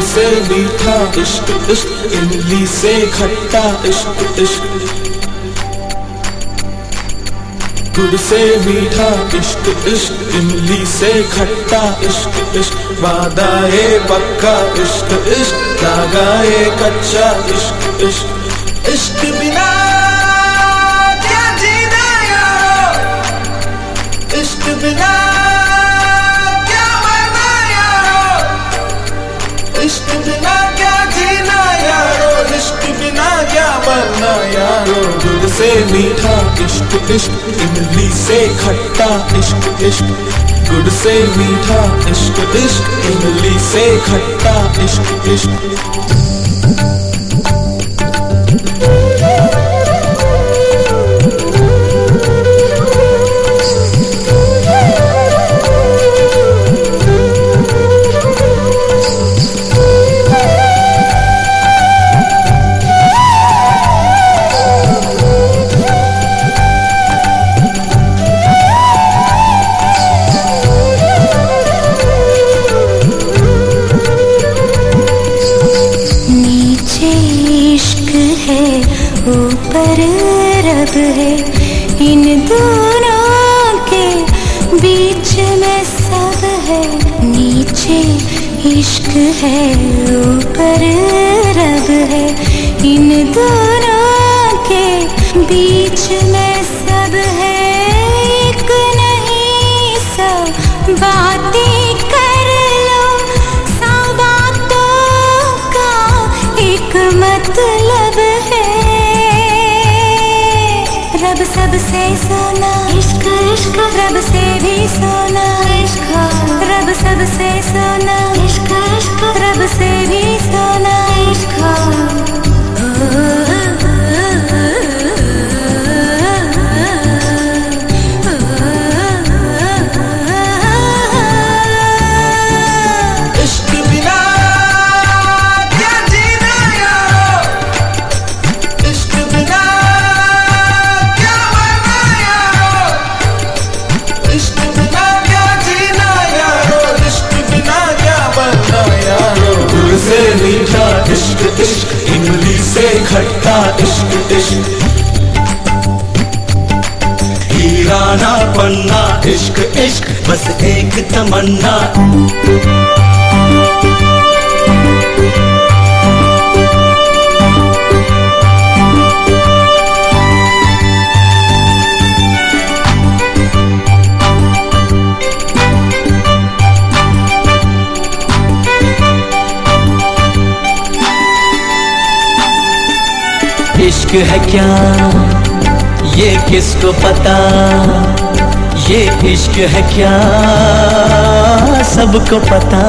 से मीठा इश्क इश्क इमली से खट्टा इश्क इश्क। गुड़ से मीठा इश्क इश्क इमली से खट्टा इश्क इश्क। वादा ये पक्का इश्क इश्क लागा ये कच्चा इश्क इश्क। इश्क बिना क्या जीना यारो? इश्क बिना से मीठा इश्क इश्क इमली से खट्टा इश्क इश्क। गुड़ से मीठा इश्क इश्क इमली से खट्टा इश्क इश्क। है इन दोनों के बीच में सब है। नीचे इश्क है, ऊपर रब है। इन दोनों के बीच में सोना। इश्क इश्क रब से भी सोना। इश्क रब सबसे सोना। ना पन्ना इश्क इश्क बस एक तमन्ना। इश्क है क्या? किसको पता? ये इश्क है क्या? सबको पता।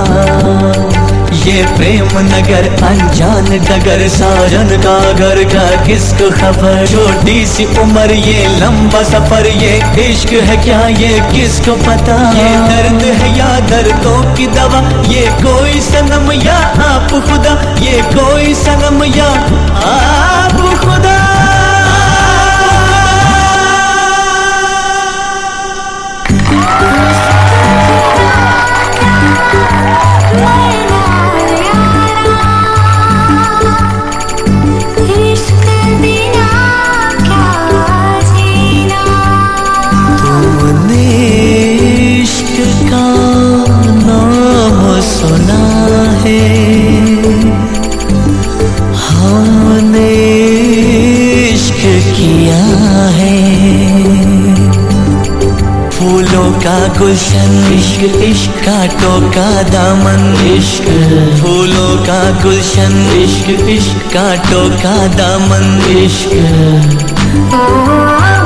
ये प्रेम नगर, अनजान डगर साजन का घर का किसको खबर? छोटी सी उम्र, ये लंबा सफ़र, ये इश्क है क्या? ये किसको पता? ये दर्द है या दर्दों की दवा? ये कोई सनम या आप खुदा? ये कोई सनम या आप? किया है। फूलों का गुलशन इश्क इश्क कांटों का दामन। इश्क। फूलों का गुलशन इश्क इश्क कांटों का दामन। इश्क। इश्क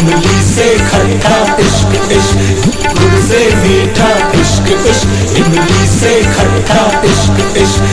इमली से खट्टा इश्क इश्क। गुड़ से मीठा इश्क इश्क। इमली से खट्टा इश्क इश्क।